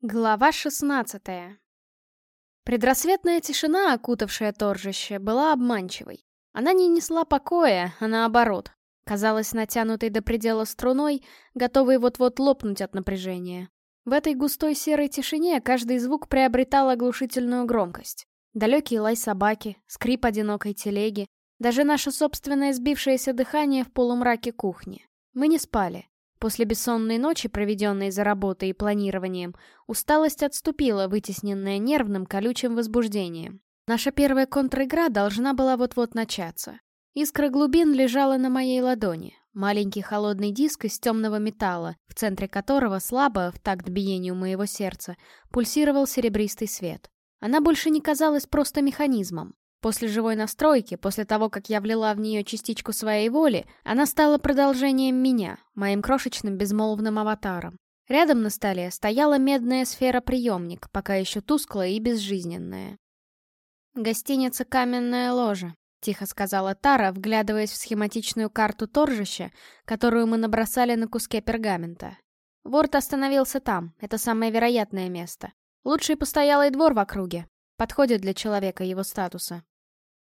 Глава 16 Предрассветная тишина, окутавшая торжище, была обманчивой. Она не несла покоя, а наоборот. Казалась натянутой до предела струной, готовой вот-вот лопнуть от напряжения. В этой густой серой тишине каждый звук приобретал оглушительную громкость. Далекий лай собаки, скрип одинокой телеги, даже наше собственное сбившееся дыхание в полумраке кухни. Мы не спали. После бессонной ночи, проведенной за работой и планированием, усталость отступила, вытесненная нервным колючим возбуждением. Наша первая контр-игра должна была вот-вот начаться. Искра глубин лежала на моей ладони. Маленький холодный диск из темного металла, в центре которого слабо, в такт биению моего сердца, пульсировал серебристый свет. Она больше не казалась просто механизмом. После живой настройки, после того, как я влила в нее частичку своей воли, она стала продолжением меня, моим крошечным безмолвным аватаром. Рядом на столе стояла медная сфера-приемник, пока еще тусклая и безжизненная. «Гостиница «Каменная ложа», — тихо сказала Тара, вглядываясь в схематичную карту торжища, которую мы набросали на куске пергамента. Ворд остановился там, это самое вероятное место. Лучший постоялый двор в округе. Подходит для человека его статуса.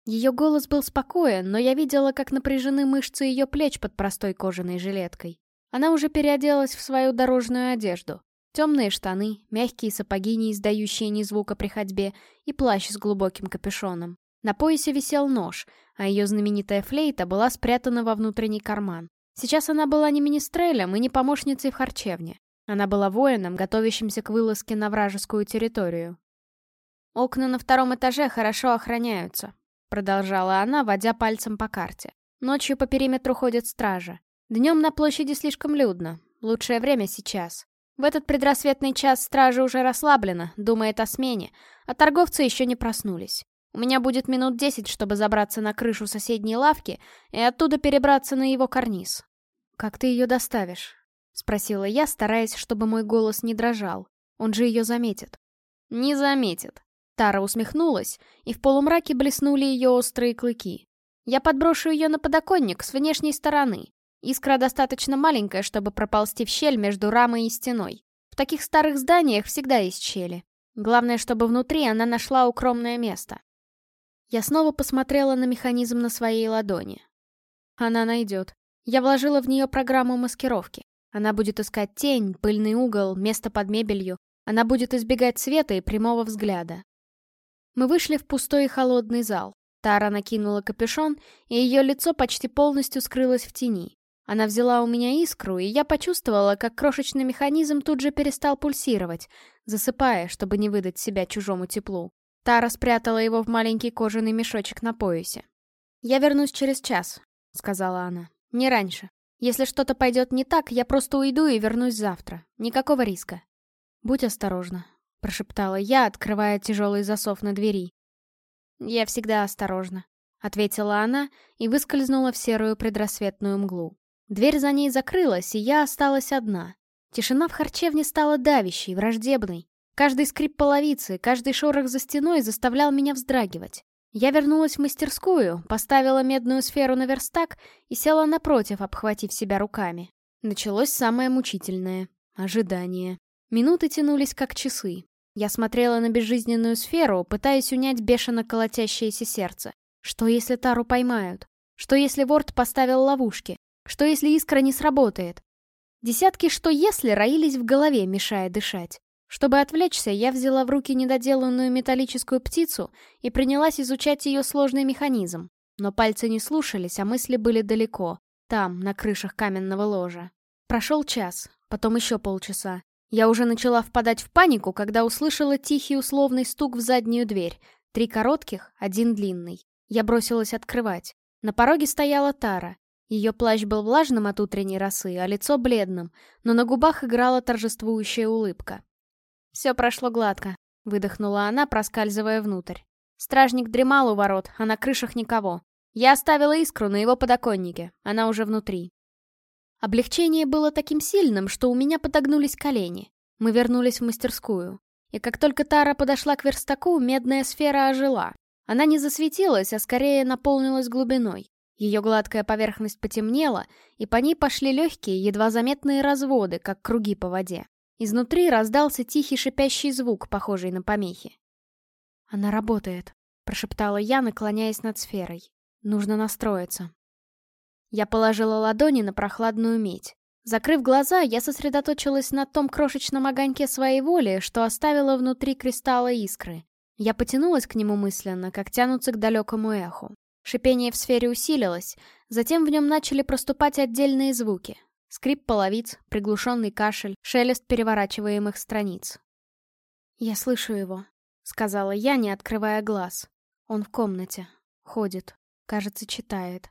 Ее голос был спокоен, но я видела, как напряжены мышцы ее плеч под простой кожаной жилеткой. Она уже переоделась в свою дорожную одежду. Темные штаны, мягкие сапоги, не издающие ни звука при ходьбе, и плащ с глубоким капюшоном. На поясе висел нож, а ее знаменитая флейта была спрятана во внутренний карман. Сейчас она была не министрелем и не помощницей в харчевне. Она была воином, готовящимся к вылазке на вражескую территорию. Окна на втором этаже хорошо охраняются, Продолжала она, водя пальцем по карте. Ночью по периметру ходят стражи. Днем на площади слишком людно. Лучшее время сейчас. В этот предрассветный час стража уже расслаблена, думает о смене, а торговцы еще не проснулись. У меня будет минут десять, чтобы забраться на крышу соседней лавки и оттуда перебраться на его карниз. «Как ты ее доставишь?» — спросила я, стараясь, чтобы мой голос не дрожал. Он же ее заметит. «Не заметит», Тара усмехнулась, и в полумраке блеснули ее острые клыки. «Я подброшу ее на подоконник с внешней стороны. Искра достаточно маленькая, чтобы проползти в щель между рамой и стеной. В таких старых зданиях всегда есть щели. Главное, чтобы внутри она нашла укромное место». Я снова посмотрела на механизм на своей ладони. Она найдет. Я вложила в нее программу маскировки. Она будет искать тень, пыльный угол, место под мебелью. Она будет избегать света и прямого взгляда. Мы вышли в пустой и холодный зал. Тара накинула капюшон, и ее лицо почти полностью скрылось в тени. Она взяла у меня искру, и я почувствовала, как крошечный механизм тут же перестал пульсировать, засыпая, чтобы не выдать себя чужому теплу. Тара спрятала его в маленький кожаный мешочек на поясе. «Я вернусь через час», — сказала она. «Не раньше. Если что-то пойдет не так, я просто уйду и вернусь завтра. Никакого риска. Будь осторожна», прошептала я, открывая тяжелый засов на двери. «Я всегда осторожна», — ответила она и выскользнула в серую предрассветную мглу. Дверь за ней закрылась, и я осталась одна. Тишина в харчевне стала давящей, враждебной. Каждый скрип половицы, каждый шорох за стеной заставлял меня вздрагивать. Я вернулась в мастерскую, поставила медную сферу на верстак и села напротив, обхватив себя руками. Началось самое мучительное — ожидание. Минуты тянулись как часы. Я смотрела на безжизненную сферу, пытаясь унять бешено колотящееся сердце. Что если Тару поймают? Что если Ворд поставил ловушки? Что если искра не сработает? Десятки «что если» роились в голове, мешая дышать. Чтобы отвлечься, я взяла в руки недоделанную металлическую птицу и принялась изучать ее сложный механизм. Но пальцы не слушались, а мысли были далеко, там, на крышах каменного ложа. Прошел час, потом еще полчаса. Я уже начала впадать в панику, когда услышала тихий условный стук в заднюю дверь. Три коротких, один длинный. Я бросилась открывать. На пороге стояла Тара. Ее плащ был влажным от утренней росы, а лицо бледным, но на губах играла торжествующая улыбка. «Все прошло гладко», — выдохнула она, проскальзывая внутрь. Стражник дремал у ворот, а на крышах никого. Я оставила искру на его подоконнике, она уже внутри. Облегчение было таким сильным, что у меня подогнулись колени. Мы вернулись в мастерскую. И как только Тара подошла к верстаку, медная сфера ожила. Она не засветилась, а скорее наполнилась глубиной. Ее гладкая поверхность потемнела, и по ней пошли легкие, едва заметные разводы, как круги по воде. Изнутри раздался тихий шипящий звук, похожий на помехи. «Она работает», — прошептала я, наклоняясь над сферой. «Нужно настроиться». Я положила ладони на прохладную медь. Закрыв глаза, я сосредоточилась на том крошечном огоньке своей воли, что оставила внутри кристалла искры. Я потянулась к нему мысленно, как тянутся к далекому эху. Шипение в сфере усилилось, затем в нем начали проступать отдельные звуки. Скрип половиц, приглушенный кашель, шелест переворачиваемых страниц. «Я слышу его», — сказала я, не открывая глаз. «Он в комнате. Ходит. Кажется, читает».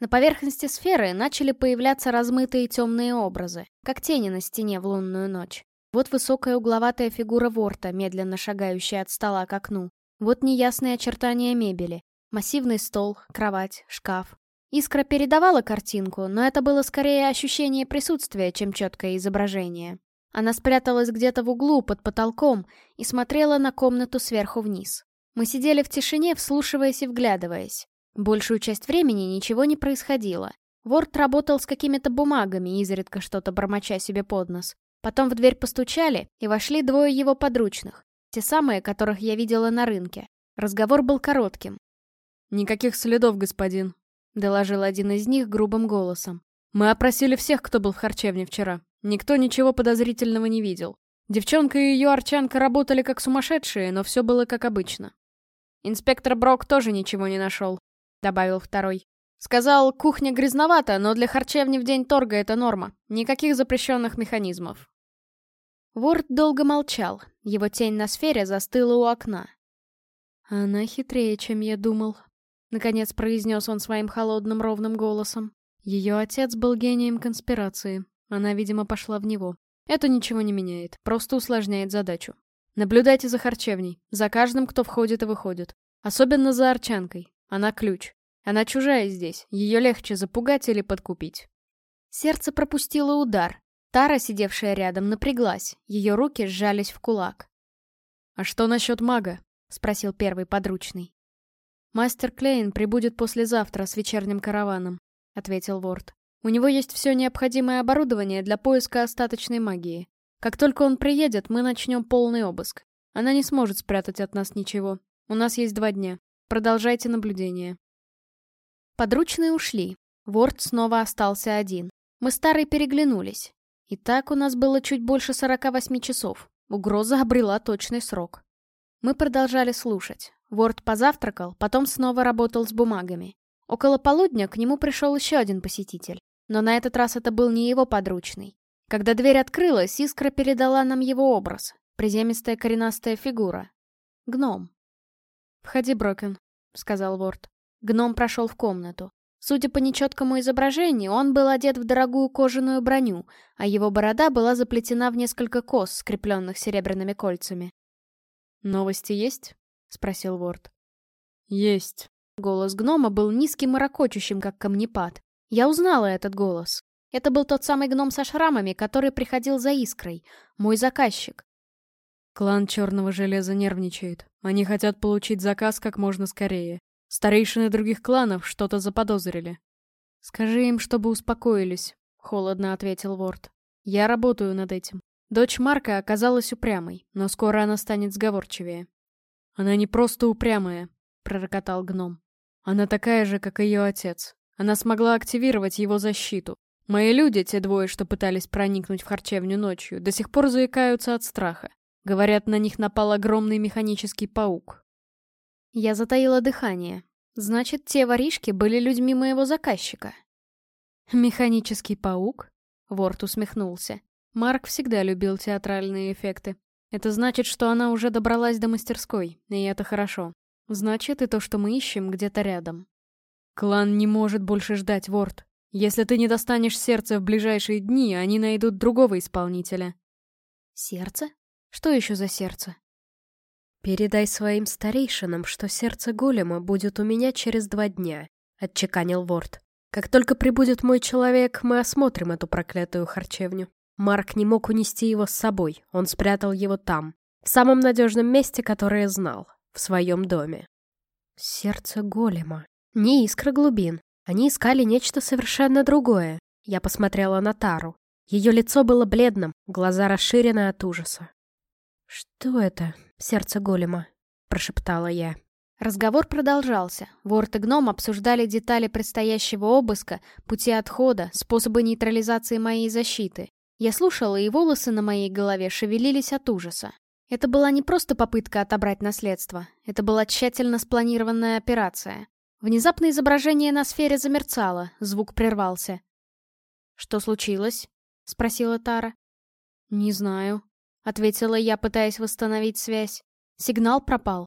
На поверхности сферы начали появляться размытые темные образы, как тени на стене в лунную ночь. Вот высокая угловатая фигура Ворта, медленно шагающая от стола к окну. Вот неясные очертания мебели. Массивный стол, кровать, шкаф. Искра передавала картинку, но это было скорее ощущение присутствия, чем четкое изображение. Она спряталась где-то в углу под потолком и смотрела на комнату сверху вниз. Мы сидели в тишине, вслушиваясь и вглядываясь. Большую часть времени ничего не происходило. Ворд работал с какими-то бумагами, изредка что-то бормоча себе под нос. Потом в дверь постучали, и вошли двое его подручных. Те самые, которых я видела на рынке. Разговор был коротким. «Никаких следов, господин», — доложил один из них грубым голосом. «Мы опросили всех, кто был в харчевне вчера. Никто ничего подозрительного не видел. Девчонка и ее арчанка работали как сумасшедшие, но все было как обычно. Инспектор Брок тоже ничего не нашел», — добавил второй. «Сказал, кухня грязновата, но для харчевни в день торга это норма. Никаких запрещенных механизмов». Ворд долго молчал. Его тень на сфере застыла у окна. «Она хитрее, чем я думал», — наконец произнес он своим холодным ровным голосом. Ее отец был гением конспирации. Она, видимо, пошла в него. Это ничего не меняет, просто усложняет задачу. Наблюдайте за харчевней, за каждым, кто входит и выходит. Особенно за арчанкой. Она ключ. Она чужая здесь, ее легче запугать или подкупить. Сердце пропустило удар. Тара, сидевшая рядом, напряглась, ее руки сжались в кулак. «А что насчет мага?» — спросил первый подручный. «Мастер Клейн прибудет послезавтра с вечерним караваном», — ответил Ворд. «У него есть все необходимое оборудование для поиска остаточной магии. Как только он приедет, мы начнем полный обыск. Она не сможет спрятать от нас ничего. У нас есть два дня. Продолжайте наблюдение». Подручные ушли. Ворд снова остался один. Мы старые переглянулись. И так у нас было чуть больше 48 часов. Угроза обрела точный срок. Мы продолжали слушать. Ворд позавтракал, потом снова работал с бумагами. Около полудня к нему пришел еще один посетитель. Но на этот раз это был не его подручный. Когда дверь открылась, Искра передала нам его образ. Приземистая коренастая фигура. Гном. «Входи, Брокен», — сказал Ворд. Гном прошел в комнату. Судя по нечеткому изображению, он был одет в дорогую кожаную броню, а его борода была заплетена в несколько кос, скрепленных серебряными кольцами. «Новости есть?» — спросил Ворд. «Есть». Голос гнома был низким и ракочущим, как камнепад. Я узнала этот голос. Это был тот самый гном со шрамами, который приходил за искрой. Мой заказчик. Клан Черного Железа нервничает. Они хотят получить заказ как можно скорее. Старейшины других кланов что-то заподозрили. «Скажи им, чтобы успокоились», — холодно ответил Ворд. «Я работаю над этим. Дочь Марка оказалась упрямой, но скоро она станет сговорчивее. «Она не просто упрямая», — пророкотал гном. «Она такая же, как ее отец. Она смогла активировать его защиту. Мои люди, те двое, что пытались проникнуть в харчевню ночью, до сих пор заикаются от страха. Говорят, на них напал огромный механический паук». Я затаила дыхание. Значит, те воришки были людьми моего заказчика. «Механический паук?» — Ворт усмехнулся. Марк всегда любил театральные эффекты. Это значит, что она уже добралась до мастерской, и это хорошо. Значит, и то, что мы ищем, где-то рядом. Клан не может больше ждать, Ворд. Если ты не достанешь сердце в ближайшие дни, они найдут другого исполнителя. Сердце? Что еще за сердце? «Передай своим старейшинам, что сердце голема будет у меня через два дня», — отчеканил Ворд. «Как только прибудет мой человек, мы осмотрим эту проклятую харчевню». Марк не мог унести его с собой, он спрятал его там, в самом надежном месте, которое знал, в своем доме. Сердце голема. Не искра глубин. Они искали нечто совершенно другое. Я посмотрела на Тару. Ее лицо было бледным, глаза расширены от ужаса. «Что это, сердце голема?» — прошептала я. Разговор продолжался. Ворт и гном обсуждали детали предстоящего обыска, пути отхода, способы нейтрализации моей защиты. Я слушала, и волосы на моей голове шевелились от ужаса. Это была не просто попытка отобрать наследство. Это была тщательно спланированная операция. Внезапно изображение на сфере замерцало, звук прервался. «Что случилось?» — спросила Тара. «Не знаю», — ответила я, пытаясь восстановить связь. Сигнал пропал.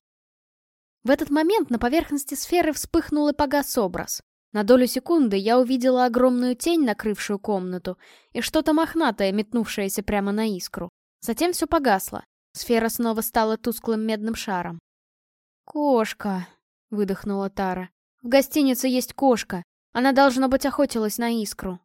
В этот момент на поверхности сферы вспыхнул и погас образ. На долю секунды я увидела огромную тень, накрывшую комнату, и что-то мохнатое, метнувшееся прямо на искру. Затем все погасло. Сфера снова стала тусклым медным шаром. «Кошка!» — выдохнула Тара. «В гостинице есть кошка. Она, должно быть, охотилась на искру».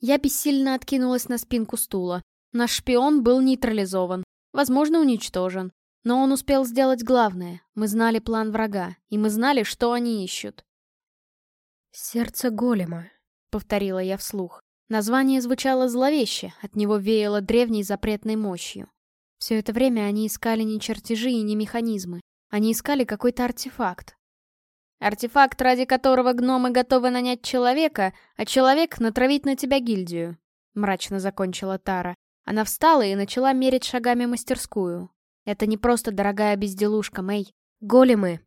Я бессильно откинулась на спинку стула. Наш шпион был нейтрализован. Возможно, уничтожен. Но он успел сделать главное. Мы знали план врага, и мы знали, что они ищут. «Сердце голема», — повторила я вслух. Название звучало зловеще, от него веяло древней запретной мощью. Все это время они искали не чертежи и не механизмы. Они искали какой-то артефакт. Артефакт, ради которого гномы готовы нанять человека, а человек — натравить на тебя гильдию. Мрачно закончила Тара. Она встала и начала мерить шагами мастерскую. Это не просто дорогая безделушка, Мэй. Големы.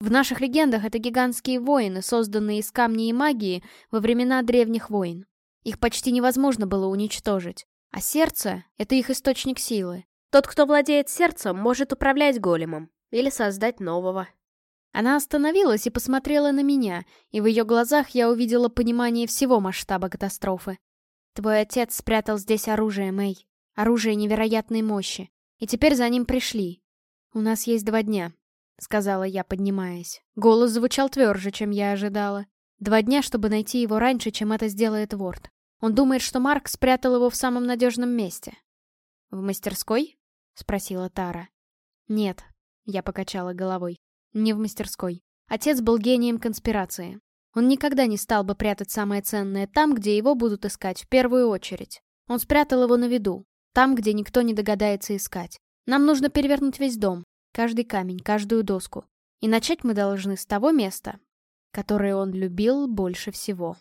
В наших легендах это гигантские воины, созданные из камней и магии во времена древних войн. Их почти невозможно было уничтожить. А сердце — это их источник силы. Тот, кто владеет сердцем, может управлять големом. Или создать нового. Она остановилась и посмотрела на меня, и в ее глазах я увидела понимание всего масштаба катастрофы. Твой отец спрятал здесь оружие, Мэй. Оружие невероятной мощи. И теперь за ним пришли. У нас есть два дня, — сказала я, поднимаясь. Голос звучал тверже, чем я ожидала. Два дня, чтобы найти его раньше, чем это сделает Ворд. Он думает, что Марк спрятал его в самом надежном месте. «В мастерской?» — спросила Тара. «Нет», — я покачала головой. «Не в мастерской. Отец был гением конспирации. Он никогда не стал бы прятать самое ценное там, где его будут искать в первую очередь. Он спрятал его на виду, там, где никто не догадается искать. Нам нужно перевернуть весь дом, каждый камень, каждую доску. И начать мы должны с того места, которое он любил больше всего.